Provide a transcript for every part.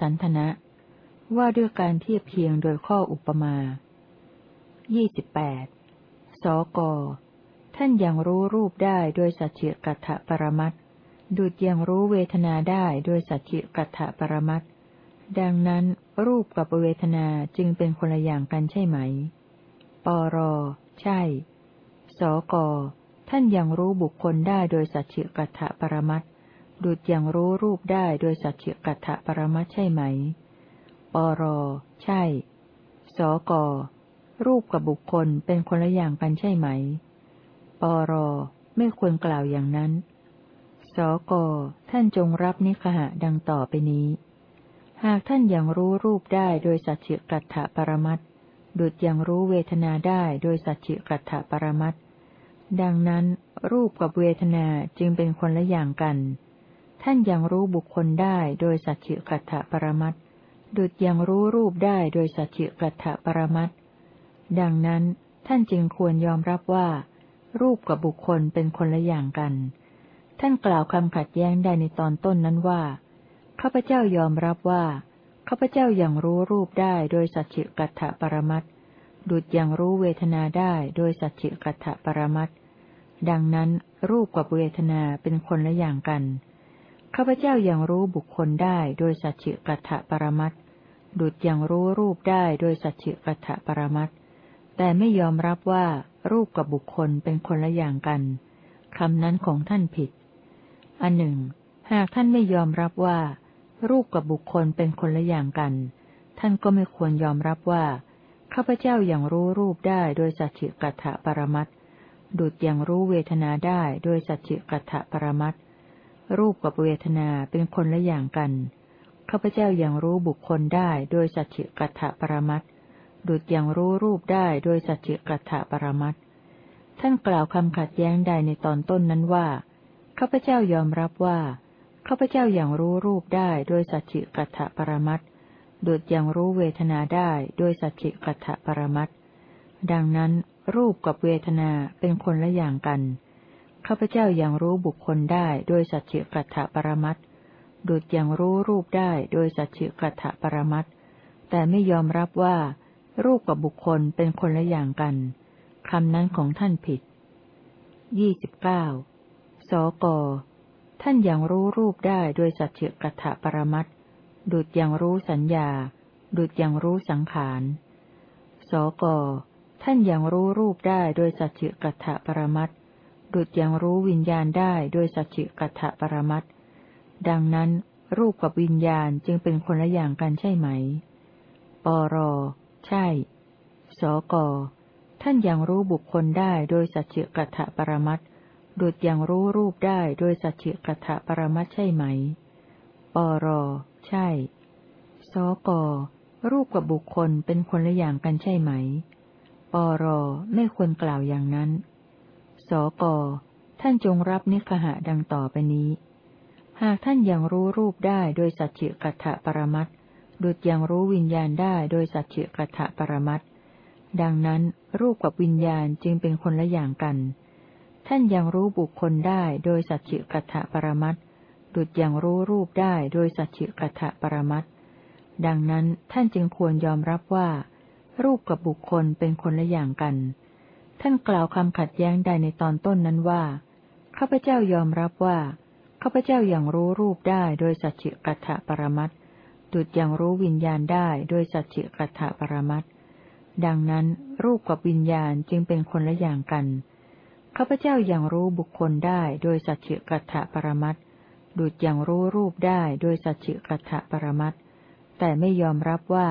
สันทนะ ว่าด้วยการเทียบเคียงโดยข้ออุปมา ยี่สิบแปด สก ท่านยังรู้รูปได้โดยสัจจกัตถปรมัตดุจยังรู้เวทนาได้โดยสัจจกัตถปรมัตดังนั้นรูปกับเวทนาจึงเป็นคนละอย่างกันใช่ไหม ปร ใช่ สก ท่านยังรู้บุคคลได้โดยสัจจกัตถปรมัตด จยังรู้รูปได้โดยสัจจิกัตถปรมัตใช่ไหม ปร ใช่ สก รูปกับบุคคลเป็นคนละอย่างกันใช่ไหม ปร ไม่ควรกล่าวอย่างนั้น สก ท่านจงรับนิคหะดังต่อไปนี้ หากท่านยังรู้รูปได้โดยสัจจิกัตถปรมัตดุจยังรู้เวทนาได้โดยสัจจิกัตถปรมัตดังนั้น รูปกับเวทนาจึงเป็นคนละอย่างกัน ท่านยังรู้บุคคลได้โดยสัจจิกัตถปรมัตดุจยังรู้รูปได้โดยสัจจิกัตถปรมัตดังนั้นท่านจึงควรยอมรับว่า รูปกับบุคคลเป็นคนละอย่างกัน ท่านกล่าวคำขัดแย้งได้ในตอนต้นนั้นว่าข้าพเจ้ายอมรับว่าข้าพเจ้ายังรู้รูปได้โดยสัจจิกัตถปรมัตดุจยังรู้เวทนาได้โดยสัจจิกัตถปรมัตดังนั้นรูปกับเวทนาเป็นคนละอย่างกัน ข้าพเจ้ายัางรู้บุคคลได้โดยสัจจิกัตถปรมัตดุจยังรู้รูปได้โดยสัจจิกัตถปรมัตแต่ไม่ยอมรับว่ารูปกับบุคคลเป็นคนละอย่างกันคำนั้นของท่านผิด อันหนึ่ง หากท่านไม่ยอมรับว่า รูปกับบุคคลเป็นคนละอย่างกัน ท่านก็ไม่ควรยอมรับว่าข้าพเจ้าย่างรู้รูปได้โดยสัจจิกัตถปรมัตดุดย่างรู้เวทนาได้โดยสัจจิกัตถปรมัต รูปกับเวทนาเป็นคนละอย่างกันข้าพเจ้าอย่างรู้บุคคลได้โดยสัจจิกัตถปรมัตดุดอย่างรู้รูปได้โดยสัจจิกัตถปรมัตท่านกล่าวคำขัดแย้งใดในตอนต้นนั้นว่าข้าพเจ้ายอมรับว่าข้าพเจ้าอย่างรู้รูปได้โดยสัจจิกัตถปรมัตดุดอย่างรู้เวทนาได้โดยสัจจิกัตถปรมัตดังนั้นรูปกับเวทนาเป็นคนละอย่างกัน ข้าพเจ้าอย่างรู้บุคคลได้โดยสัจจิกัตถปรมัตดุดอย่างรู้รูปได้โดยสัจจิกัตถปรมัตแต่ไม่ยอมรับว่า รูปกับบุคคลเป็นคนละอย่างกันคำนั้นของท่านผิด ยี่สิบเก้าสก ท่านยังรู้รูปได้โดยสัจจิกัตถปรมัตดุดยังรู้สัญญา ดุดยังรู้สังขาร สก ท่านยังรู้รูปได้โดยสัจจิกัตถปรมัต ดุดยังรู้วิญญาณได้โดยสัจจิกัตถปรมัตดังนั้น รูปกับวิญญาณจึงเป็นคนละอย่างกันใช่ไหม ปร ใช่ สก ท่านยังรู้บุคคลได้โดยสัจจิกัตถปรมัตดุดอย่างรู้รูปได้โดยสัจจิกัตถปรมัตใช่ไหม ปร ใช่ สก รูปกับบุคคลเป็นคนละอย่างกันใช่ไหม ปร ไม่ควรกล่าวอย่างนั้น สก ท่านจงรับนิคหะดังต่อไปนี้ หากท่านยังรู้รูปได้โดยสัจจิกัตถปรมัตดุดยังรู้วิญญาณได้โดยสัจจิกัตถปรมัตดังนั้นรูปกับวิญญาณจึงเป็นคนละอย่างกัน ท่านยังรู้บุคคลได้โดยสัจจิกัตถปรมัตดุจยังรู้รูปได้โดยสัจจิกัตถปรมัตดังนั้นท่านจึงควรยอมรับว่า รูปกับบุคคลเป็นคนละอย่างกัน ท่านกล่าวคำขัดแย้งใดในตอนต้นนั้นว่า ข้าพเจ้ายอมรับว่า ข้าพเจ้ายัางรู้รูปได้โดยสัจจิกัตถปรมัตดุจยังรู้วิญญาณได้โดยสัจจิกัตถปรมัตดังนั้นรูปกับวิญญาณจึงเป็นคนละอย่างกัน ข้าพเจ้ายัางรู้บุคคลได้โดยสัจจิกัตถปรมัตดุจอย่างรู้รูปได้โดยสัจจิกัตถปรมัตแต่ไม่ยอมรับว่า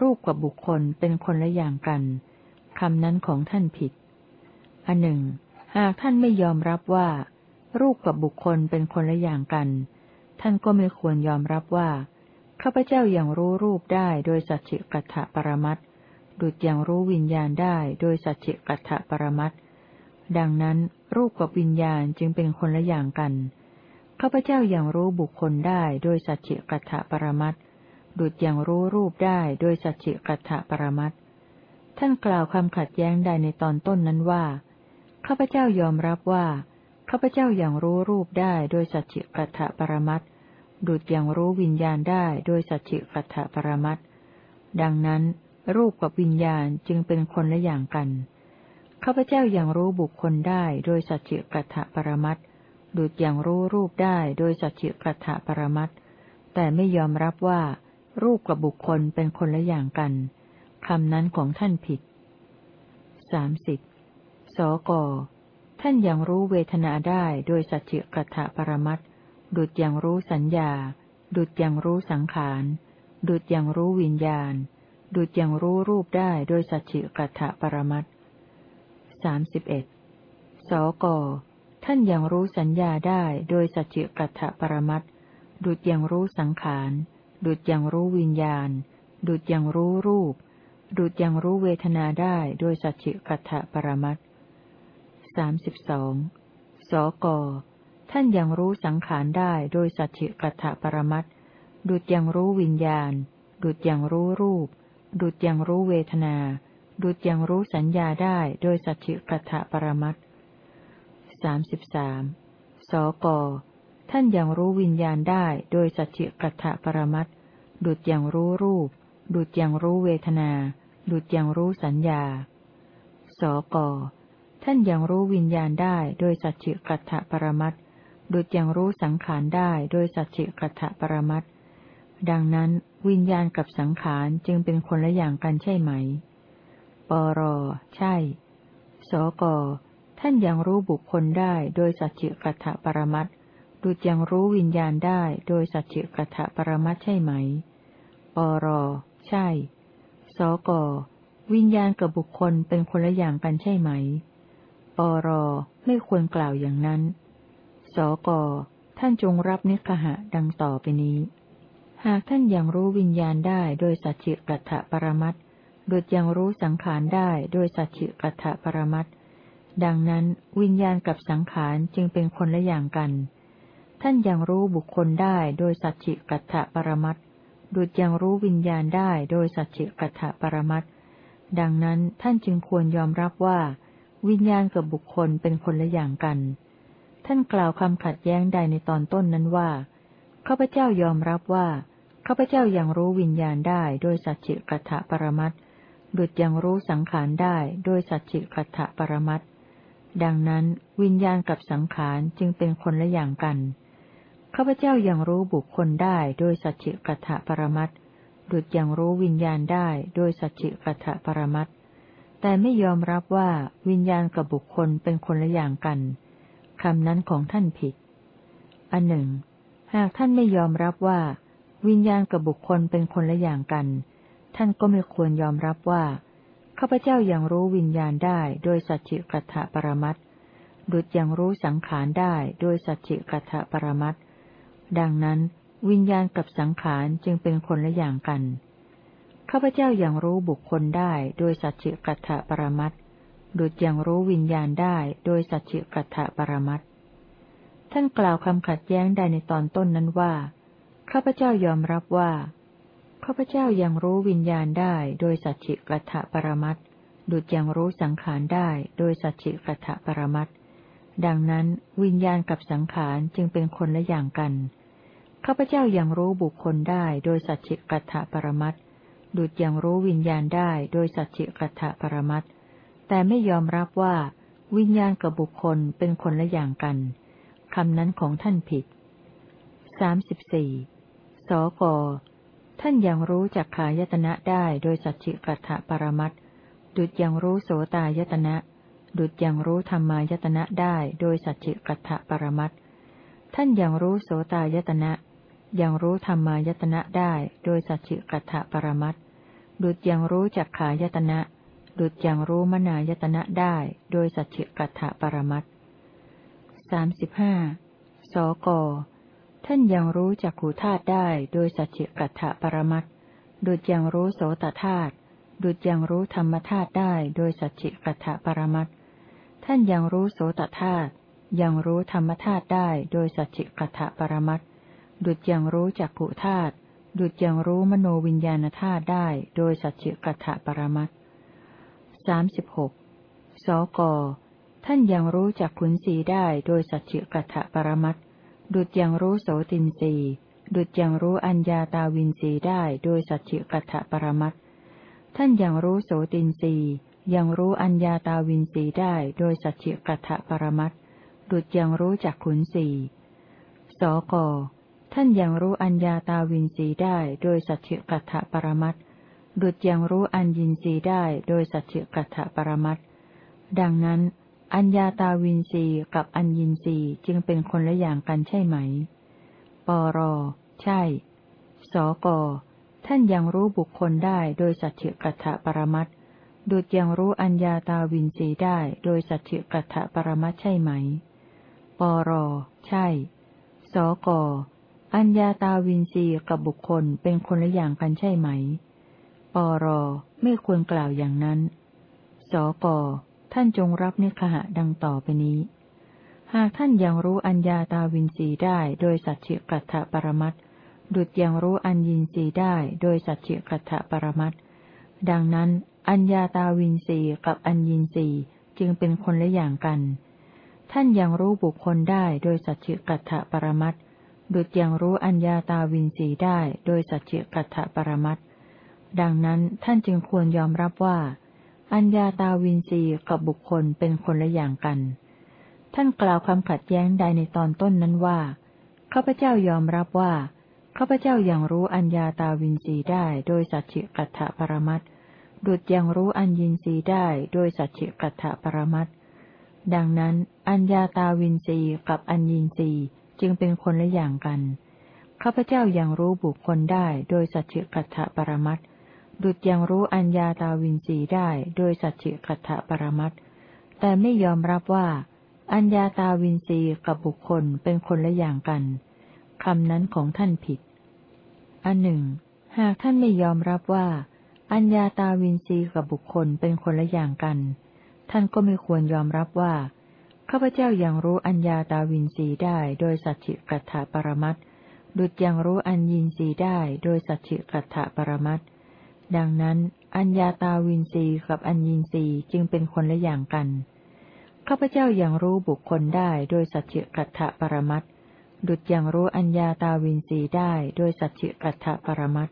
รูปกับบุคคลเป็นคนละอย่างกัน คำนั้นของท่านผิด อันหนึ่ง หากท่านไม่ยอมรับว่า รูปกับบุคคลเป็นคนละอย่างกัน ท่านก็ไม่ควรยอมรับว่าข้าพเจ้าอยัางรู้รูปได้โดยสัจจิกัตถปรมัตดุจอย่างรู้วิญญาณได้โดยสัจจิกัตถปรมัตดังนั้นรูปกับวิญญาณจึงเป็นคนละอย่างกัน ข้าพเจ้าอยัางรู้บุคคลได้โดยสัจจิกัตถปรมัตดุจอย่างรู้รูปได้โดยสัจจิกัตถปรมัต ท่านกล่าวคำขัดแย้งใดในตอนต้นนั้นว่า ข้าพเจ้ายอมรับว่า ข้าพเจ้าอยัางรู้รูปได้โดยสัจจิกัตถปรมัตดุจยังรู้วิญญาณได้โดยสัจจิกัตถปรมัตดังนั้น รูปกับวิญญาณจึงเป็นคนละอย่างกัน ข้าพเจ้าอยัางรู้บุคคลได้โดยสัจจิกัตถปรมัตดุจอย่างรู้รูปได้โดยสัจจิกัตถปรมัตแต่ไม่ยอมรับว่า รูปกับบุคคลเป็นคนละอย่างกัน คำนั้นของท่านผิดสามสิบสก ท่านยังรู้เวทนาได้โดยสัจจกัตถปรมัตดุจอย่างรู้สัญญา ดุจอย่างรู้สังขาร ดุจอย่างรู้วิญญาณ ดุจอย่างรู้รูปได้โดยสัจจกัตถปรมัตสามสิบเอ็ดสก ท่านยังรู้สัญญาได้โดยสัจจกัตถปรมัตดุจยังรู้สังขาร ดุจยังรู้วิญญาณ ดุจยังรู้รูป ดุจยังรู้เวทนาได้โดยสัจจิกัตถปรมัตสามสิบสองสก ท่านยังรู้สังขารได้โดยสัจจิกัตถปรมัตดุจยังรู้วิญญาณ ดุจยังรู้รูป ดุจยังรู้เวทนา ดุจยังรู้สัญญาได้โดยสัจจิกัตถปรมัตสามสิบสามสก ท่านยังรู้วิญญาณได้โดยสัจจิกัตถปรมัตดุจยังรู้รูป ดุจยังรู้เวทนา ดุจยังรู้สัญญา สก ท่านยังรู้วิญญาณได้โดยสัจจิกัตถปรมัตดุจยังรู้สังขารได้โดยสัจจิกัตถปรมัตดังนั้นวิญญาณกับสังขารจึงเป็นคนละอย่างกันใช่ไหม ปร ใช่ สก ท่านยังรู้บุคคลได้โดยสัจจิกัตถปรมัตดุจยังรู้วิญญาณได้โดยสัจจิกัตถปรมัตใช่ไหม ปร ใช่ สก วิญญาณกับบุคคลเป็นคนละอย่างกันใช่ไหม ปร ไม่ควรกล่าวอย่างนั้น สก ท่านจงรับนิคหะดังต่อไปนี้ หากท่านยังรู้วิญญาณได้โดยสัจจิกัตถปรมัตดุจยังรู้สังขารได้โดยสัจจิกัตถปรมัตดังนั้นวิญญาณกับสังขารจึงเป็นคนละอย่างกัน ท่านยังรู้บุคคลได้โดยสัจจิกัตถปรมัต ดุจยังรู้วิญญาณได้โดยสัจจิกัตถปรมัตดังนั้นท่านจึงควรยอมรับว่า วิญญาณกับบุคคลเป็นคนละอย่างกัน ท่านกล่าวคำขัดแย้งใดในตอนต้นนั้นว่าข้าพเจ้ายอมรับว่าข้าพเจ้ายังรู้วิญญาณได้โดยสัจจิกัตถปรมัตดุจยังรู้สังขารได้โดยสัจจิกัตถปรมัตดังนั้นวิญญาณกับสังขารจึงเป็นคนละอย่างกัน ข้าพเจ้ายัางรู้บุคคลได้โดยสัจจิกัตถปรมัตดุจยังรู้วิญญาณได้โดยสัจจิกัตถปรมัตแต่ไม่ยอมรับว่าวิญญาณกับบุคคลเป็นคนละอย่างกันคำนั้นของท่านผิด อันหนึ่ง หากท่านไม่ยอมรับว่า วิญญาณกับบุคคลเป็นคนละอย่างกัน ท่านก็ไม่ควรยอมรับว่าข้าพเจ้ายัางรู้วิญญาณได้โดยสัจจิกัตถปรมัตดุจยังรู้สังขารได้โดยสัจจิกัตถปรมัต ดังนั้น วิญญาณกับสังขารจึงเป็นคนละอย่างกันข้าพเจ้ายัางรู้บุคคลได้โดยสัจจิกัตถปรมัตดุจยังรู้วิญญาณได้โดยสัจจิกัตถปรมัตท่านกล่าวคำขัดแย้งได้ในตอนต้นนั้นว่าข้าพเจ้ายอมรับว่าข้าพเจ้ายังรู้วิญญาณได้โดยสัจจิกัตปรมัตดุจยังรู้สังขารได้โดยสัจจิกัตปรมัตดังนั้นวิญญาณกับสังขารจึงเป็นคนละอย่างกัน ข้าพเจ้ายังรู้บุคคลได้โดยสัจจิกัตปรมัตดุจยังรู้วิญญาณได้โดยสัจจิกัตปรมัตแต่ไม่ยอมรับว่า วิญญาณกับบุคคลเป็นคนละอย่างกันคำนั้นของท่านผิดสามสิบสี่สก ท่านยังรู้จักขายตนะได้โดยสัจจิกัตถปรมัตดุจยังรู้โสตายตนะดุจยังรู้ธรรมายตนะได้โดยสัจจิกัตถปรมัตท่านยังรู้โสตายตนะ ยังรู้ธรรมายตนะได้โดยสัจจิกัตถปรมัตดุจยังรู้จักขายตนะ ดุจยังรู้มนายตนะได้โดยสัจจิกัตถปรมัตสามสิบห้าสก ท่านยังรู้จักขูธาตุได้โดยสัจจิกัตถปรมัตดุจยังรู้โสตธาตุ ดุจยังรู้ธรรมธาตุได้โดยสัจจิกัตถปรมัตท่านยังรู้โสตธาตุ ยังรู้ธรรมธาตุได้โดยสัจจิกัตถปรมัต ดุจยังรู้จักขุธาตุดุจยังรู้มโนวิญญาณธาตุได้โดยสัจจิกัตถปรมัตสามสิบหกสก ท่านยังรู้จักขุนสีได้โดยสัจจิกัตถปรมัตดุจยังรู้โสตินสีดุจยังรู้อัญญาตาวินสีได้โดยสัจฉิกัตถปรมัตท่านยังรู้โสตินสียังรู้อัญญาตาวินสีได้โดยสัจฉิกัตถปรมัตดุจยังรู้จักขุนสีสก ท่านยังรู้อัญญาตาวินสีได้โดยสัจฉิกัตถปรมัตดุจยังรู้อัญญินสีได้โดยสัจฉิกัตถปรมัตดังนั้น อัญญาตาวินสีกับอัญญินสีจึงเป็นคนละอย่างกันใช่ไหม ปร ใช่ สก ท่านยังรู้บุคคลได้โดยสัจฉิกัตถปรมัตดุจยังรู้อัญญาตาวินสีได้โดยสัจฉิกัตถปรมัตใช่ไหม ปร ใช่ สก อัญญาตาวินสีกับบุคคลเป็นคนละอย่างกันใช่ไหม ปรไม่ควรกล่าวอย่างนั้น สกท่านจงรับนิคหะดังต่อไปนี้ หากท่านยังรู้อัญญาตาวินสีได้โดยสัจฉิกัตถปรมัตดุจยังรู้อัญญินสีได้โดยสัจฉิกัตถปรมัตดังนั้น อัญญาตาวินสีกับอัญญินสีจึงเป็นคนละอย่างกัน ท่านยังรู้บุคคลได้โดยสัจฉิกัตถปรมัต ดุจยังรู้อัญญาตาวินสีได้โดยสัจฉิกัตถปรมัตดังนั้นท่านจึงควรยอมรับว่า อัญญาตาวินสีกับบุคคลเป็นคนละอย่างกัน ท่านกล่าวคำขัดแย้งใดในตอนต้นนั้นว่าข้าพเจ้ายอมรับว่าข้าพเจ้ายัางรู้อัญญาตาวินสีได้โดยสัจฉิกัตถปรมัตดุจยังรู้อัญญินสีได้โดยสัจฉิกัตถปรมัตดังนั้น อัญญาตาวินสีกับอัญญินสี จึงเป็นคนละอย่างกันข้าพเจ้ายัางรู้บุคคลได้โดยสัจฉิกัตถปรมัตดุจยังรู้อัญญาตาวินสีได้โดยสัจฉิกัตถปรมัตแต่ไม่ยอมรับว่า อัญญาตาวินสีกับบุคคลเป็นคนละอย่างกันคำนั้นของท่านผิด อันหนึ่ง หากท่านไม่ยอมรับว่า อัญญาตาวินรีกับบุคคลเป็นคนละอย่างกัน ท่านก็ไม่ควรยอมรับว่า ข้าพเจ้ายัางรู้อัญญาตาวินรีได้โดยสัจฉิกัตถปรมัตดุจยังรู้อัญญินรีได้โดยสัจฉิกัตถปรมัตดังนั้น อัญญาตาวินรีกับอัญญินรีจึงเป็นคนละอย่างกัน ข้าพเจ้ายัางรู้บุคคลได้โดยสัจฉิกัตถปรมัตดุจย่างรู้อัญญาตาวินสีได้โดยสัจจิกัตถปรมัต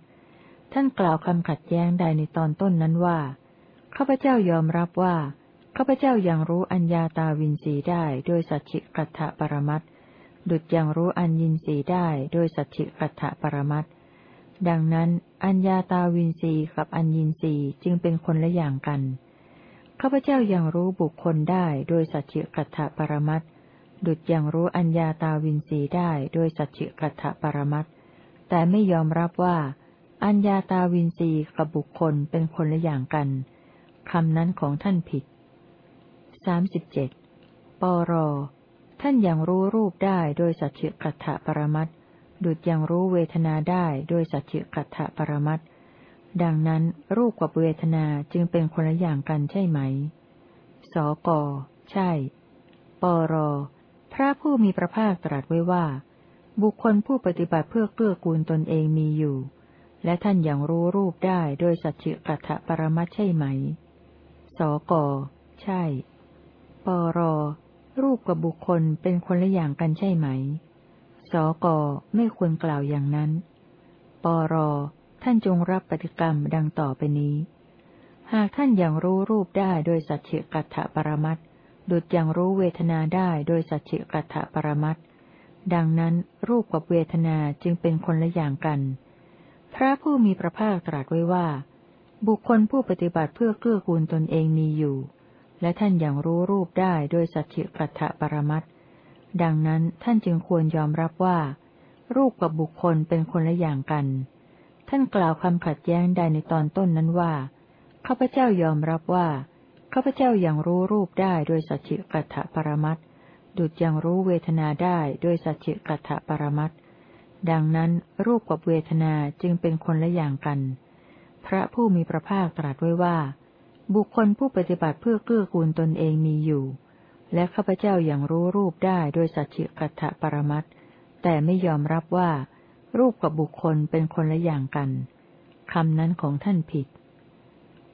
ท่านกล่าวคำขัดแย้งใดในตอนต้นนั้นว่า ข้าพเจ้ายอมรับว่า ข้าพเจ้ายัางรู้อัญญาตาวินสีได้โดยสัจจิกัตถปรมัตดุจย่างรู้อัญญินสีได้โดยสัจจิกัตถปรมัตดังนั้น อัญญาตาวินสีกับอัญญินสีจึงเป็นคนละอย่างกันข้าพเจ้ายัางรู้บุคคลได้โดยสัจจิกัตถปรมัตดุจย่างรู้อัญญาตาวินสีได้โดยสัจจิกัตถปรมัตแต่ไม่ยอมรับว่า อัญญาตาวินสีกับบุคคลเป็นคนละอย่างกันคำนั้นของท่านผิด สาสิบเจ็ดปร ท่านยังรู้รูปได้โดยสัจจิกัตถปรมัตดุจยังรู้เวทนาได้โดยสัจจิกัตถปรมัตดังนั้นรูปกับเวทนาจึงเป็นคนละอย่างกันใช่ไหม สก ใช่ ปร พระผู้มีพระภาคตรัสไว้ว่า บุคคลผู้ปฏิบัติเพื่อเกื้อกูลตนเองมีอยู่ และท่านย่างรู้รูปได้โดยสัจจิกัตถปรมัตใช่ไหม สก ใช่ ปร รูปกับบุคคลเป็นคนละอย่างกันใช่ไหม สกไม่ควรกล่าวอย่างนั้น ปร ท่านจงรับปฏิกรรมดังต่อไปนี้ หากท่านอย่างรู้รูปได้โดยสัจจิกัตถปรมัตดุจอย่างรู้เวทนาได้โดยสัจจิกัตถปรมัตดังนั้นรูปกับเวทนาจึงเป็นคนละอย่างกัน พระผู้มีพระภาคตรัสไว้ว่า บุคคลผู้ปฏิบัติเพื่อเกื้อกูลตนเองมีอยู่ และท่านอย่างรู้รูปได้โดยสัจจิกัตถปรมัตดังนั้นท่านจึงควรยอมรับว่า รูปกับบุคคลเป็นคนละอย่างกัน ท่านกล่าวคำขัดแย้งใดในตอนต้นนั้นว่าข้าพเจ้ายอมรับว่าข้าพเจ้ายัางรู้รูปได้โดยสัจจิกัตถปรมัตดุจยังรู้เวทนาได้โดยสัจจิกัตถปรมัตดังนั้นรูปกับเวทนาจึงเป็นคนละอย่างกัน พระผู้มีพระภาคตรัสไว้ว่า บุคคลผู้ปฏิบัติเพื่อเกื้อกูลตนเองมีอยู่ และข้าพเจ้าอยัางรู้รูปได้โดยสัจจิกัตถปรมัตแต่ไม่ยอมรับว่า รูปกับบุคคลเป็นคนละอย่างกันคำนั้นของท่านผิด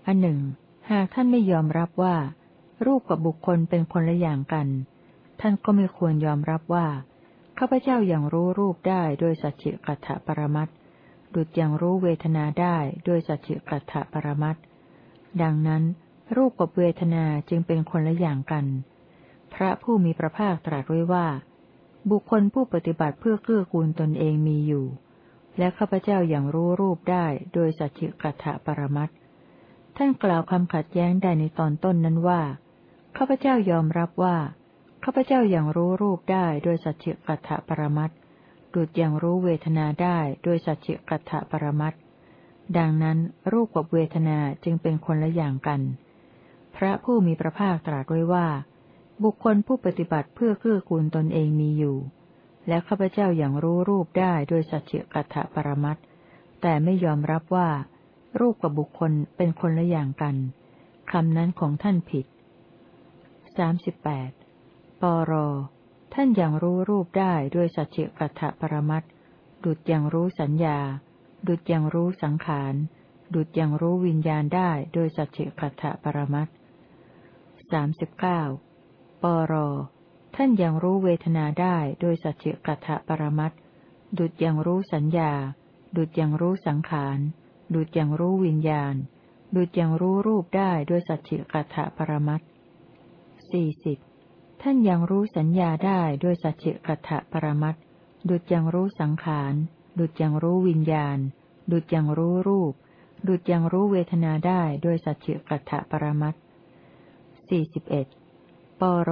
อันหนึ่ง หากท่านไม่ยอมรับว่า รูปกับบุคคลเป็นคนละอย่างกัน ท่านก็ไม่ควรยอมรับว่าข้าพเจ้าอย่างรู้รูปได้โดยสัจจิกัตถปรมัตดุจอย่างรู้เวทนาได้โดยสัจจิกัตถปรมัต ดังนั้น รูปกับเวทนาจึงเป็นคนละอย่างกัน พระผู้มีพระภาคตรัสไว้ว่า บุคคลผู้ปฏิบัติเพื่อเกื้อกูลตนเองมีอยู่ และข้าพเจ้าอย่างรู้รูปได้โดยสัจจิกัตถปรมัตท่านกล่าวคำขัดแย้งได้ในตอนต้นนั้นว่าข้าพเจ้ายอมรับว่าข้าพเจ้าอย่างรู้รูปได้โดยสัจจิกัตถปรมัตดุดอย่างรู้เวทนาได้โดยสัจจิกัตถปรมัต ดังนั้นรูปกับเวทนาจึงเป็นคนละอย่างกัน พระผู้มีพระภาคตรัสไว้ว่า บุคคลผู้ปฏิบัติเพื่อเกื้อกูลตนเองมีอยู่ และข้าพเจ้าอย่างรู้รูปได้โดยสัจจกัตถปรมัตแต่ไม่ยอมรับว่า รูปกับบุคคลเป็นคนละอย่างกันคำนั้นของท่านผิดสามสิบแปดปร ท่านอยังรู้รูปได้ด้วยสัจจกัตถปรมัตดุดอยังรู้สัญญา ดุดยังรู้สังขาร ดุดยังรู้วิญญาณได้โดยสัจจิกัตถปรมัตสามสิบเก้าปร ท่านยังรู้เวทนาได้โดยสัจจิกัตถปรมัตดุดยังรู้สัญญา ดุดยังรู้สังขาร ดุดยังรู้วิญญาณ ดุดยังรู้รูปได้โดยสัจจิกัตถปรมัตสี่สิบท่านยังรู้สัญญาได้โดยสัจจิกัตถปรมัตดุจยังรู้สังขาร ดุจยังรู้วิญญาณ ดุจยังรู้รูป ดุจยังรู้เวทนาได้โดยสัจจิกัตถปรมัตสี่สิบเอ็ดปร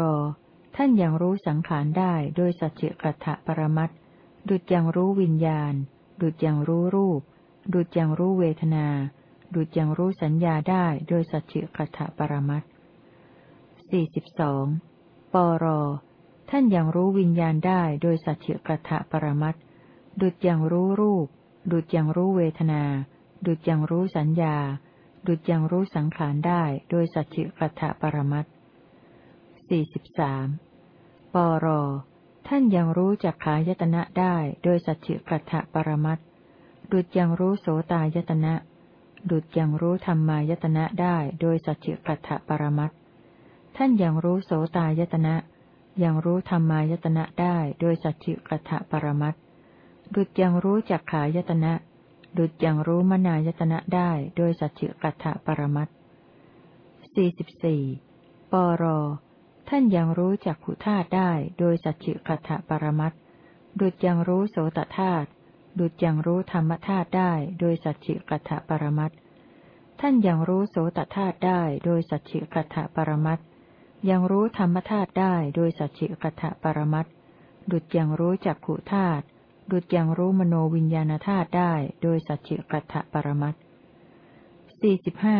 ท่านยังรู้สังขารได้โดยสัจจิกัตถปรมัตดุจยังรู้วิญญาณ ดุจยังรู้รูป ดุจยังรู้เวทนา ดุจยังรู้สัญญาได้โดยสัจจิกัตถปรมัตสี่สิบสองปร ท่านยังรู้วิญญาณได้โดยสัจจิกัตถปรมัต ดุจยังรู้รูป ดุจยังรู้เวทนา ดุจยังรู้สัญญา ดุจยังรู้สังขารได้โดยสัจจิกัตถปรมัตสี่สิบสามปรท่านยังรู้จักขายตนะได้โดยสัจจิกัตถปรมัตดุจยังรู้โสตายตนะ ดุจยังรู้ธรรมายตนะได้โดยสัจจิกัตถปรมัตท่านยังรู้โสตายตนะ ยังรู้ธรรมายตนะได้โดยสัจจิกัตถปรมัต ดุจยังรู้จักขายตนะ ดุจยังรู้มนายตนะได้โดยสัจจิกัตถปรมัตสี่สิบสี่ปร ท่านยังรู้จักขุธาตุได้โดยสัจจิกัตถปรมัตดุจยังรู้โสตธาตุ ดุจยังรู้ธรรมธาตุได้โดยสัจจิกัตถปรมัตท่านยังรู้โสตธาตุได้โดยสัจจิกัตถปรมัตยังรู้ธรรมธาตุได้โดยสัจจิกัตปรมัตดุจยังรู้จักขุธาตุ ดุจยังรู้มโนวิญญาณธาตุได้ โดยสัจจิกัตปรมัตสี่สิบห้า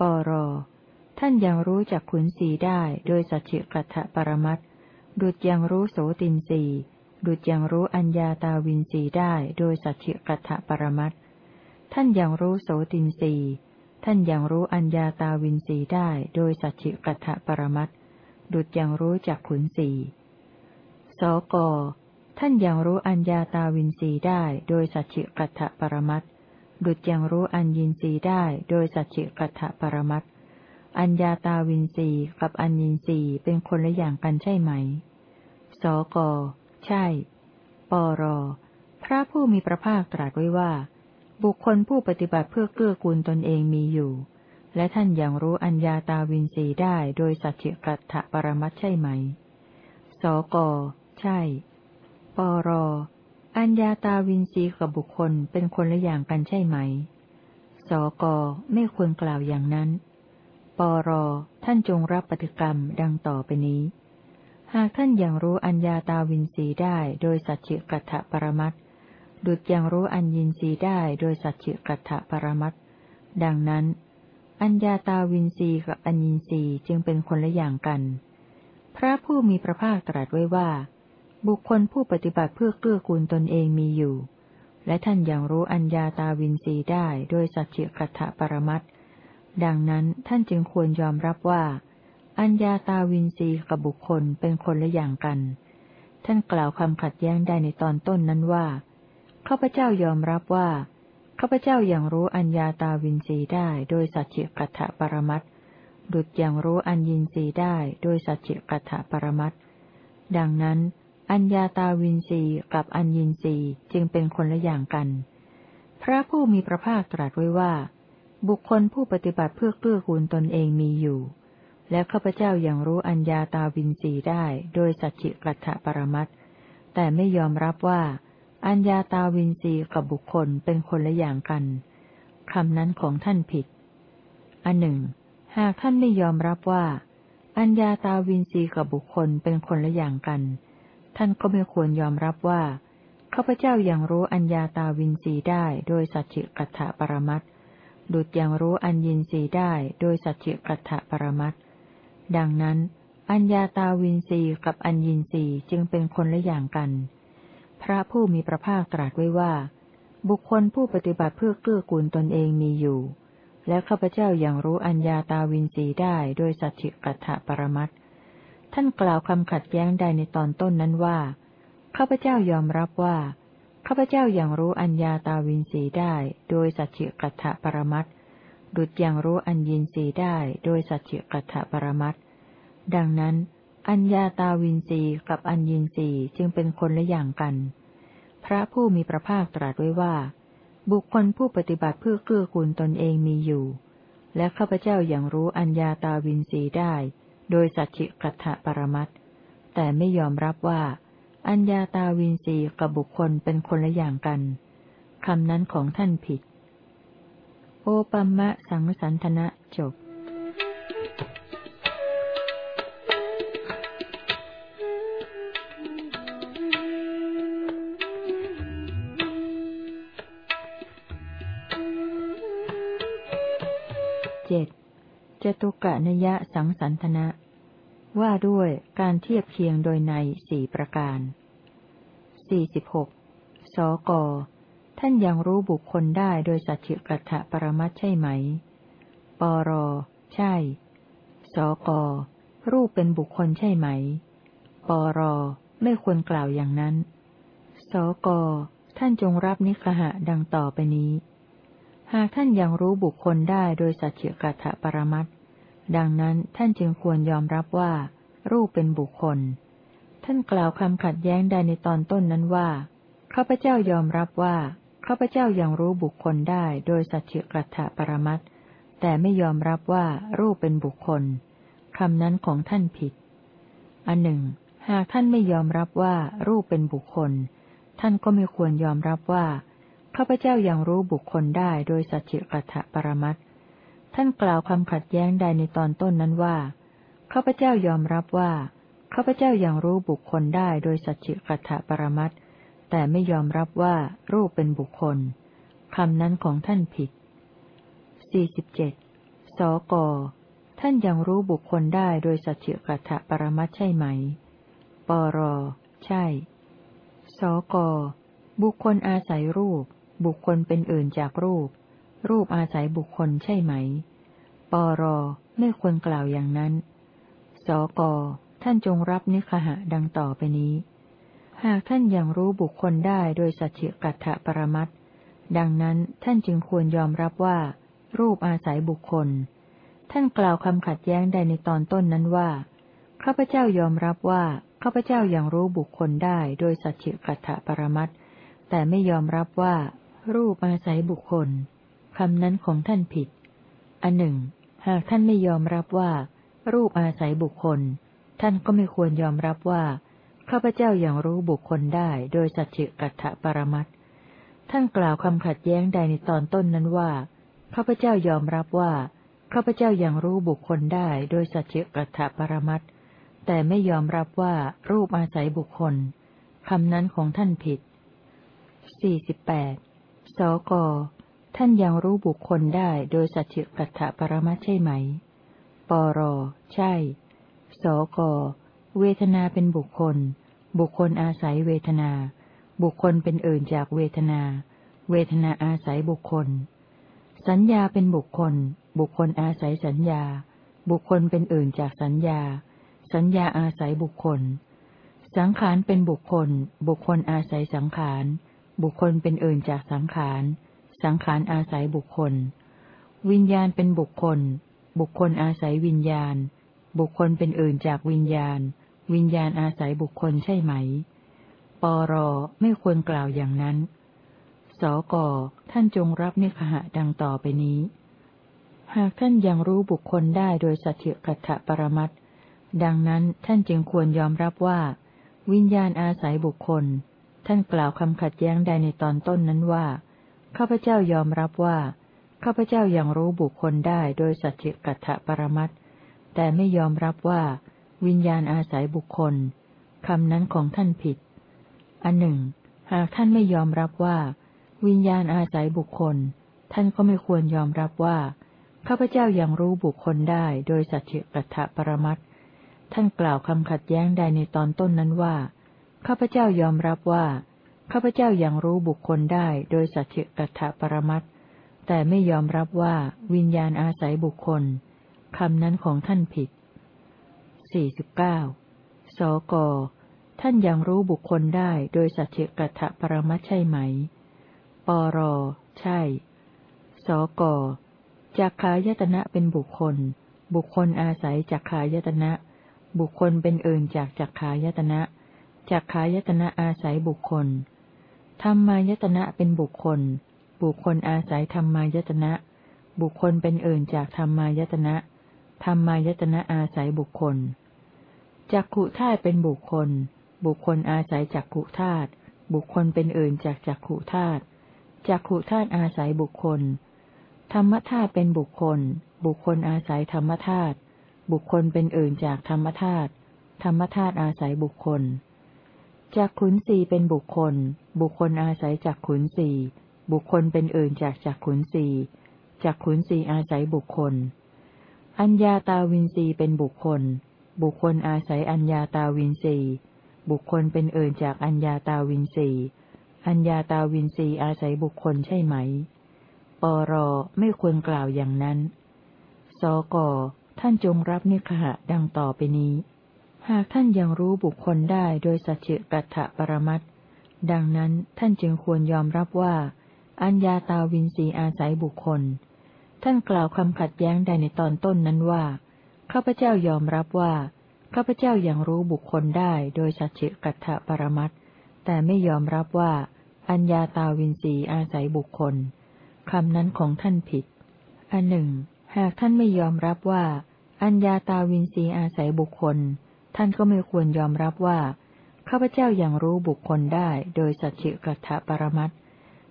ปร ท่านยังรู้จักขุนสีได้โดยสัจจิกัตปรมัตดุจยังรู้โสตินสีดุจยังรู้อัญญาตาวินสีได้โดยสัจจิกัตปรมัตท่านยังรู้โสตินสีท่านยังรู้อัญญาตาวินสีได้โดยสัจจิกัตปรมัตดุจยังรู้จักขุนสีสก ท่านยังรู้อัญญาตาวินสีได้โดยสัจจิกัตปรมัตดุจยังรู้อัญญินสีได้โดยสัจจิกัตปรมัตอัญญาตาวินสีกับอัญญินสีเป็นคนละอย่างกันใช่ไหม สก ใช่ ปร พระผู้มีพระภาคตรัสไว้ว่า บุคคลผู้ปฏิบัติเพื่อเกื้อกูลตนเองมีอยู่ และท่านยังรู้อัญญาตาวินสีได้โดยสัจจิกัตถปรมัตใช่ไหม สก ใช่ ปร อัญญาตาวินสีกับบุคคลเป็นคนละอย่างกันใช่ไหม สก ไม่ควรกล่าวอย่างนั้น ปร ท่านจงรับปฏิกรรมดังต่อไปนี้ หากท่านยังรู้อัญญาตาวินสีได้โดยสัจจิกัตถปรมัตดุจยังรู้อัญญินรีได้โดยสัจจิกัตถปรมัตดังนั้น อัญญาตาวินรีกับอัญญินรีจึงเป็นคนละอย่างกัน พระผู้มีพระภาคตรัสไว้ว่า บุคคลผู้ปฏิบัติเพื่อเกื้อกูลตนเองมีอยู่ และท่านยังรู้อัญญาตาวินรีได้โดยสัจจิกัตถปรมัตดังนั้นท่านจึงควรยอมรับว่า อัญญาตาวินรีกับบุคคลเป็นคนละอย่างกัน ท่านกล่าวคำขัดแย้งได้ในตอนต้นนั้นว่าข้าพเจ้ายอมรับว่าข้าพเจ้ายัางรู้อัญญาตาวินสีได้โดยสัจจิกัตถปรมัตดุจอย่างรู้อัญญินสีได้โดยสัจจิกัตถปรมัตดังนั้น อัญญาตาวินรีกับอัญญินรีจึงเป็นคนละอย่างกัน พระผู้มีพระภาคตรัสไว้ว่า บุคคลผู้ปฏิบัติเพื่อเกื้อกูลตนเองมีอยู่ และข้าพเจ้ายัางรู้อัญญาตาวินรีได้โดยสัจจิกัตถปรมัตแต่ไม่ยอมรับว่า อัญญาตาวินรีกับบุคคลเป็นคนละอย่างกันคำนั้นของท่านผิด อันหนึ่ง หากท่านไม่ยอมรับว่า อัญญาตาวินรีกับบุคคลเป็นคนละอย่างกัน ท่านก็ไม่ควรยอมรับว่าข้าพเจ้ายัางรู้อัญญาตาวินรีได้โดยสัจจิกัตถปรมัตดุดยังรู้อัญญินรีได้โดยสัจจิกัตถปรมัตดังนั้น อัญญาตาวินรีกับอัญญินรีจึงเป็นคนละอย่างกัน พระผู้มีพระภาคตรัสไว้ว่า บุคคลผู้ปฏิบัติเพื่อเกื้อกูลตนเองมีอยู่ และข้าพเจ้ายัางรู้อัญญาตาวินสีได้โดยสัจจิกัตถปรมัต ท่านกล่าวคำขัดแย้งใดในตอนต้นนั้นว่า ข้าพเจ้ายอมรับว่า ข้าพเจ้าอยัางรู้อัญญาตาวินสีได้ โดยสัจจิกัตถปรมัตดุจยังรู้อัญญินสีได้โดยสัจจิกัตถปรมัตดังนั้น อัญญาตาวินสีกับอัญญินสีจึงเป็นคนละอย่างกัน พระผู้มีพระภาคตรัสไว้ว่า บุคคลผู้ปฏิบัติเพื่อเกื้อกูลตนเองมีอยู่ และข้าพเจ้าอยัางรู้อัญญาตาวินสีได้ โดยสัจจิกัตถปรมัตแต่ไม่ยอมรับว่า อัญญาตาวินสีกับบุคคลเป็นคนละอย่างกันคำนั้นของท่านผิด โอปัมมะสังสันทนะจบ ตุกะนยะสังสันทนะ ว่าด้วยการเทียบเคียงโดยในสี่ประการ สี่สิบหกสก ท่านยังรู้บุคคลได้โดยสัจจิกัตถปรมัตใช่ไหม ปร ใช่ สก รูปเป็นบุคคลใช่ไหม ปร ไม่ควรกล่าวอย่างนั้น สก ท่านจงรับนิคหะดังต่อไปนี้หากท่านยังรู้บุคคลได้โดยสัจจิกัตปรมัต ดังนั้นท่านจึงควรยอมรับว่า รูปเป็นบุคคล ท่านกล่าวคำขัดแย้งใดในตอนต้นนั้นว่าข้าพเจ้ายอมรับว่าข้าพเจ้ายังรู้บุคคลได้โดยสัจจิกัตปรมัตแต่ไม่ยอมรับว่ารูปเป็นบุคคลคำนั้นของท่านผิด อันหนึ่ง หากท่านไม่ยอมรับว่ารูปเป็นบุคคล ท่านก็ไม่ควรยอมรับว่าข้าพเจ้ายังรู้บุคคลได้โดยสัจจิกัตปรมัต ท่านกล่าวคำขัดแย้งใดในตอนต้นนั้นว่าข้าพเจ้ายอมรับว่าข้าพเจ้ายัางรู้บุคคลได้โดยสัจจิกัตปรมัตแต่ไม่ยอมรับว่ารูปเป็นบุคคลคำนั้นของท่านผิดสี่สิบเจ็ดสก ท่านยังรู้บุคคลได้โดยสัจจิกัตปรมัตใช่ไหม ปร ใช่ สก บุคคลอาศัยรูป บุคคลเป็นอื่นจากรูป รูปอาศัยบุคคลใช่ไหม ปรไม่ควรกล่าวอย่างนั้น สกท่านจงรับนิคหะดังต่อไปนี้ หากท่านยังรู้บุคคลได้โดยสัจจิกัตถปรมัตดังนั้นท่านจึงควรยอมรับว่า รูปอาศัยบุคคล ท่านกล่าวคำขัดแย้งใดในตอนต้นนั้นว่าข้าพเจ้ายอมรับว่าข้าพเจ้ายัางรู้บุคคลได้โดยสัจจิกัตถปรมัตแต่ไม่ยอมรับว่า รูปอาศัยบุคคล คำนั้นของท่านผิด อันหนึ่ง หากท่านไม่ยอมรับว่า รูปอาศัยบุคคล ท่านก็ไม่ควรยอมรับว่า ข้าพเจ้าอยัางรู้บุคคลได้โดยสัจจิกัตถปรมัตท่านกล่าวคำขัดแย้งใดในตอนต้นนั้นว่า ข้าพเจ้ายอมรับว่า ข้าพเจ้ายัางรู้บุคคลได้โดยสัจจิกัตถปรมัตแต่ไม่ยอมรับว่ารูปอาศัยบุคคลคำนั้นของท่านผิดสี่สิบแปดสก ท่านยังรู้บุคคลได้โดยสัจจิกัตถปรมาใช่ไหม ปร ใช่ สก เวทนาเป็นบุคคล บุคคลอาศัยเวทนา บุคคลเป็นอื่นจากเวทนา เวทนาอาศัยบุคคล สัญญาเป็นบุคคล บุคคลอาศัยสัญญา บุคคลเป็นอื่นจากสัญญา สัญญาอาศัยบุคคล สังขารเป็นบุคคล บุคคลอาศัยสังขาร บุคคลเป็นอื่นจากสังขาร สังขารอาศัยบุคคล วิญญาณเป็นบุคคล บุคคลอาศัยวิญญาณ บุคคลเป็นอื่นจากวิญญาณ วิญญาณอาศัยบุคคลใช่ไหม ปรไม่ควรกล่าวอย่างนั้น สกท่านจงรับนิคหะดังต่อไปนี้ หากท่านยังรู้บุคคลได้โดยสัจจิกัตถปรมัตดังนั้นท่านจึงควรยอมรับว่า วิญญาณอาศัยบุคคล ท่านกล่าวคำขัดแย้งใดในตอนต้นนั้นว่า ข้าพเจ้ายอมรับว่า ข้าพเจ้ายัางรู้บุคคลได้โดยสัจจิกัตถปรมัตแต่ไม่ยอมรับว่า วิญญาณอาศัยบุคคลคำนั้นของท่านผิด อันหนึ่ง หากท่านไม่ยอมรับว่า วิญญาณอาศัยบุคคล ท่านก็ไม่ควรยอมรับว่า ข้าพเจ้ายัางรู้บุคคลได้โดยสัจจิกัตถปรมัตท่านกล่าวคำขัดแย้งใดในตอนต้นนั้นว่า ข้าพเจ้ายอมรับว่า ข้าพเจ้ายัางรู้บุคคลได้โดยสัจจิกัตถปรมัตแต่ไม่ยอมรับว่าวิญญาณอาศัยบุคคลคำนั้นของท่านผิดสี่สิบเก้าสก ท่านยังรู้บุคคลได้โดยสัจจิกัตถปรมัตใช่ไหม ปร ใช่ สกจักขายตนะเป็นบุคคล บุคคลอาศัยจักขายตนะ บุคคลเป็นอื่นจากจักขายตนะจักขายตนะอาศัยบุคคล ธรรมายตนะเป็นบุคคล บุคคลอาศัยธรรมายตนะ บุคคลเป็นอื่นจากธรรมายตนะธรรมายตนะอาศัยบุคคล จักขุธาตุเป็นบุคคล บุคคลอาศัยจักขุธาตุ บุคคลเป็นอื่นจากจักขุธาตุ จักขุธาตุอาศัยบุคคล ธรรมธาตุเป็นบุคคล บุคคลอาศัยธรรมธาตุ บุคคลเป็นอื่นจากธรรมธาตุ ธรรมธาตุอาศัยบุคคล จักขุนสีเป็นบุคคล บุคคลอาศัยจักขุนสีบุคคลเป็นอื่นจากจักขุนสีจักขุนสีอาศัยบุคคล อัญญาตาวินสีเป็นบุคคล บุคคลอาศัยอัญญาตาวินสีบุคคลเป็นเอื่นจากอัญญาตาวินสีอัญญาตาวินสีอาศัยบุคคลใช่ไหม ปรไม่ควรกล่าวอย่างนั้น สกท่านจงรับนิคหะดังต่อไปนี้ หากท่านยังรู้บุคคลได้โดยสัจจิกัตถปรมัตดังนั้นท่านจึงควรยอมรับว่า อัญญาตาวินสีอาศัยบุคคล ท่านกล่าวคำขัดแย้งใดในตอนต้นนั้นว่าข้าพเจ้ายอมรับว่าข้าพเจ้ายังรู้บุคคลได้โดยสัจจิกัตถปรมัตแต่ไม่ยอมรับว่า อัญญาตาวินสีอาศัยบุคคลคำนั้นของท่านผิดอันหนึ่ง หากท่านไม่ยอมรับว่า อัญญาตาวินสีอาศัยบุคคล ท่านก็ไม่ควรยอมรับว่า ข้าพเจ้ายัางรู้บุคคลได้โดยสัจจิกัตถปรมัต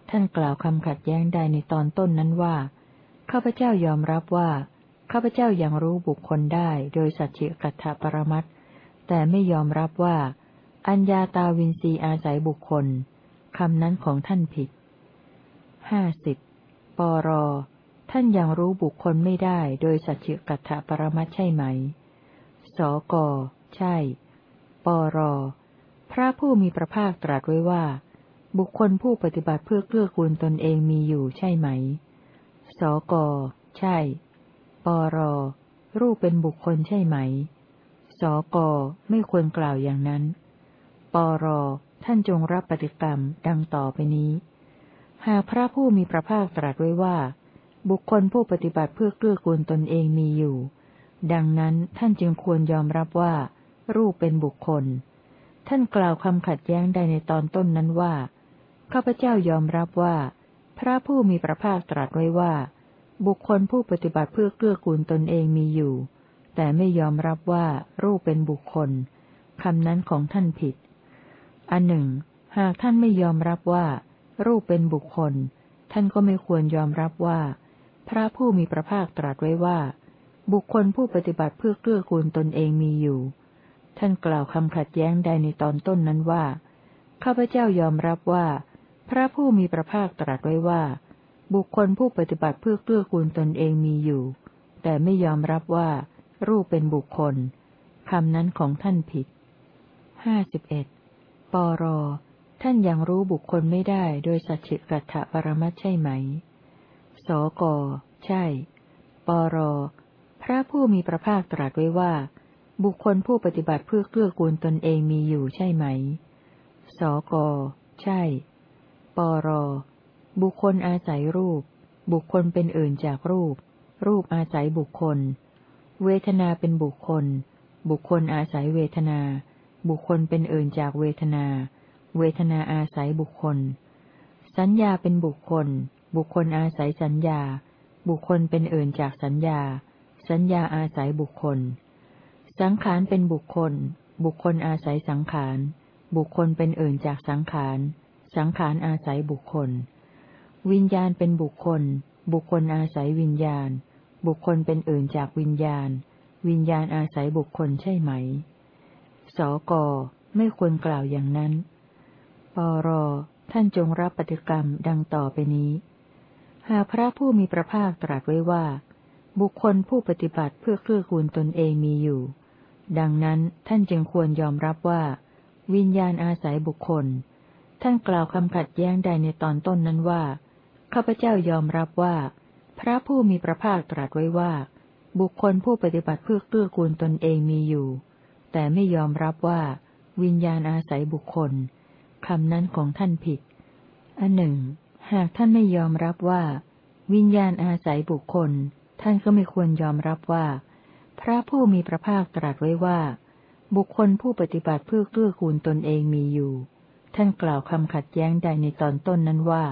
ท่านกล่าวคำขัดแย้งใดในตอนต้นนั้นว่า ข้าพเจ้ายอมรับว่า ข้าพเจ้ายัางรู้บุคคลได้โดยสัจจิกัตถปรมัตแต่ไม่ยอมรับว่า อัญญาตาวินรีอาศัยบุคคลคำนั้นของท่านผิดห้าสิบปรท่านยังรู้บุคคลไม่ได้โดยสัจจิกัตถปรมัตใช่ไหม สก ใช่ ปร พระผู้มีพระภาคตรัสไว้ว่า บุคคลผู้ปฏิบัติเพื่อเกื้อกูลตนเองมีอยู่ใช่ไหม สก ใช่ ปร รูปเป็นบุคคลใช่ไหม สก ไม่ควรกล่าวอย่างนั้น ปร ท่านจงรับปฏิกรรมดังต่อไปนี้ หากพระผู้มีพระภาคตรัสไว้ว่า บุคคลผู้ปฏิบัติเพื่อเกื้อกูลตนเองมีอยู่ดังนั้นท่านจึงควรยอมรับว่า รูปเป็นบุคคล ท่านกล่าวคำขัดแย้งใดในตอนต้นนั้นว่า ข้าพเจ้ายอมรับว่า พระผู้มีพระภาคตรัสไว้ว่า บุคคลผู้ปฏิบัติเพื่อเกื้อกูลตนเองมีอยู่ แต่ไม่ยอมรับว่ารูปเป็นบุคคลคำนั้นของท่านผิด อันหนึ่ง หากท่านไม่ยอมรับว่า รูปเป็นบุคคล ท่านก็ไม่ควรยอมรับว่า พระผู้มีพระภาคตรัสไว้ว่า บุคคลผู้ปฏิบัติเพื่อเกื้อกูลตนเองมีอยู่ ท่านกล่าวคำขัดแย้งใดในตอนต้นนั้นว่า ข้าพเจ้ายอมรับว่า พระผู้มีพระภาคตรัสไว้ว่า บุคคลผู้ปฏิบัติเพื่อเกื้อกูลตนเองมีอยู่ แต่ไม่ยอมรับว่า รูปเป็นบุคคลคำนั้นของท่านผิดห้าสิบเอ็ดปรท่านยังรู้บุคคลไม่ได้โดยสัจฉิกัตถปรมัตใช่ไหม สก ใช่ ปร พระผู้มีพระภาคตรัสไว้ว่า บุคคลผู้ปฏิบัติเพื่อเกื้อกูลตนเองมีอยู่ใช่ไหม สก ใช่ ปร บุคคลอาศัยรูป บุคคลเป็นอื่นจากรูป รูปอาศัยบุคคล เวทนาเป็นบุคคล บุคคลอาศัยเวทนา บุคคลเป็นอื่นจากเวทนา เวทนาอาศัยบุคคล สัญญาเป็นบุคคล บุคคลอาศัยสัญญา บุคคลเป็นอื่นจากสัญญา สัญญาอาศัยบุคคล สังขารเป็นบุคคล บุคคลอาศัยสังขาร บุคคลเป็นอื่นจากสังขาร สังขารอาศัยบุคคล วิญญาณเป็นบุคคล บุคคลอาศัยวิญญาณ บุคคลเป็นอื่นจากวิญญาณ วิญญาณอาศัยบุคคลใช่ไหม สก ไม่ควรกล่าวอย่างนั้น ปร ท่านจงรับปฏิกรรมดังต่อไปนี้ หากพระผู้มีพระภาคตรัสไว้ว่า บุคคลผู้ปฏิบัติเพื่อเกื้อกูลตนเองมีอยู่ ดังนั้นท่านจึงควรยอมรับว่า วิญญาณอาศัยบุคคล ท่านกล่าวคำขัดแย้งใดในตอนต้นนั้นว่าข้าพเจ้ายอมรับว่า พระผู้มีพระภาคตรัสไว้ว่า บุคคลผู้ปฏิบัติเพื่อเกื้อกูลตนเองมีอยู่ แต่ไม่ยอมรับว่า วิญญาณอาศัยบุคคลคำนั้นของท่านผิด อันหนึ่ง หากท่านไม่ยอมรับว่า วิญญาณอาศัยบุคคล ท่านก็ไม่ควรยอมรับว่า พระผู้มีพระภาคตรัสไว้ว่า บุคคลผู้ปฏิบัติเพื่อเกื้อกูลตนเองมีอยู่ ท่านกล่าวคำขัดแย้งใดในตอนต้นนั้นว่า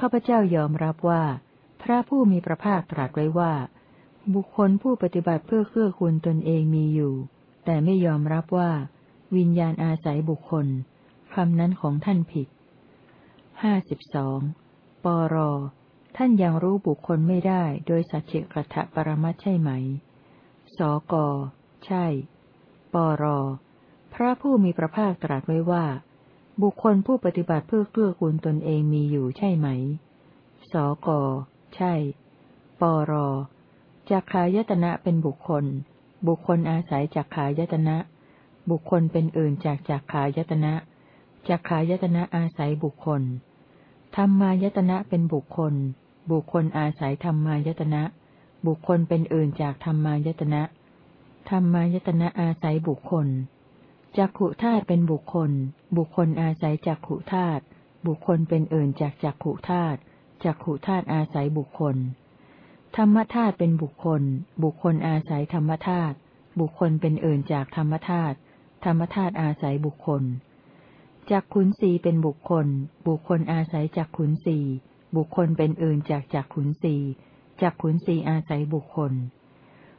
ข้าพเจ้ายอมรับว่า พระผู้มีพระภาคตรัสไว้ว่า บุคคลผู้ปฏิบัติเพื่อเกื้อกูลตนเองมีอยู่ แต่ไม่ยอมรับว่า วิญญาณอาศัยบุคคลคำนั้นของท่านผิดห้าสิบสองปร ท่านยังรู้บุคคลไม่ได้โดยสัจเจกถะปรมัตใช่ไหม สก ใช่ ปร พระผู้มีพระภาคตรัสไว้ว่า บุคคลผู้ปฏิบัติเพื่อเกื้อกูลตนเองมีอยู่ใช่ไหม สก ใช่ ปรจักขายตนะเป็นบุคคล บุคคลอาศัยจักขายตนะ บุคคลเป็นอื่นจากจักขายตนะ จักขายตนะอาศัยบุคคล ธรรมายตนะเป็นบุคคล บุคคลอาศัยธรรมายตนะ บุคคลเป็นอื่นจากธรรมายตนะธรรมายตนะอาศัยบุคคลจักขุธาตุเป็นบุคคล บุคคลอาศัยจักขุธาตุบุคคลเป็นอื่นจากจักขุธาตุจักขุธาตุอาศัยบุคคล ธรรมธาตุเป็นบุคคล บุคคลอาศัยธรรมธาตุบุคคลเป็นอื่นจากธรรมธาตุธรรมธาตุอาศัยบุคคลจักขุนสีเป็นบุคคล บุคคลอาศัยจักขุนสีบุคคลเป็นอื่นจากจักขุนสี จักขุนสีอาศัยบุคคล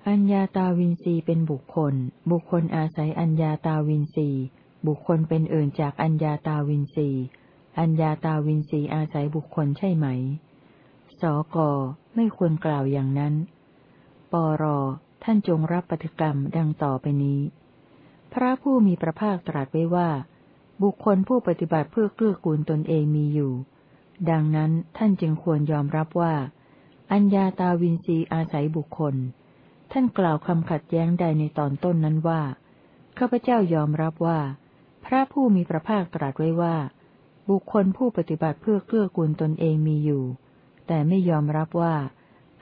อัญญาตาวินสีเป็นบุคคล บุคคลอาศัยอัญญาตาวินสีบุคคลเป็นอื่นจากอัญญาตาวินสีอัญญาตาวินสีอาศัยบุคคลใช่ไหม สก ไม่ควรกล่าวอย่างนั้น ปร ท่านจงรับปฏิกรรมดังต่อไปนี้ พระผู้มีพระภาคตรัสไว้ว่า บุคคลผู้ปฏิบัติเพื่อเกื้อกูลตนเองมีอยู่ ดังนั้นท่านจึงควรยอมรับว่า อัญญาตาวินรีอาศัยบุคคล ท่านกล่าวคำขัดแย้งใดในตอนต้นนั้นว่าข้าพเจ้ายอมรับว่า พระผู้มีพระภาคตรัสไว้ว่า บุคคลผู้ปฏิบัติเพื่อเกื้อกูลตนเองมีอยู่ แต่ไม่ยอมรับว่า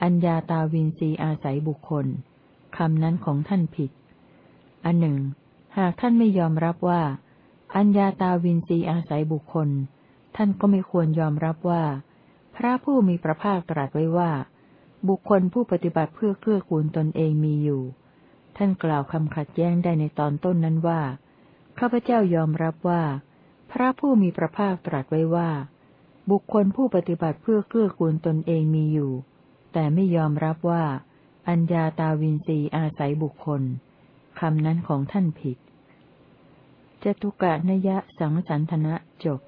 อัญญาตาวินรีอาศัยบุคคลคำนั้นของท่านผิด อันหนึ่ง หากท่านไม่ยอมรับว่า อัญญาตาวินรีอาศัยบุคคล ท่านก็ไม่ควรยอมรับว่า ระผู้มีพระภาคตรัสไว้ว่า บุคคลผู้ปฏิบัติเพื่อเกื้อกูลตนเองมีอยู่ ท่านกล่าวคำขัดแย้งได้ในตอนต้นนั้นว่า ข้าพเจ้ายอมรับว่า พระผู้มีพระภาคตรัสไว้ว่า บุคคลผู้ปฏิบัติเพื่อเกื้อกูลตนเองมีอยู่ แต่ไม่ยอมรับว่า อัญญาตาวินรีอาศัยบุคคลคำนั้นของท่านผิดจตุกะนยะสังสันทนะจบ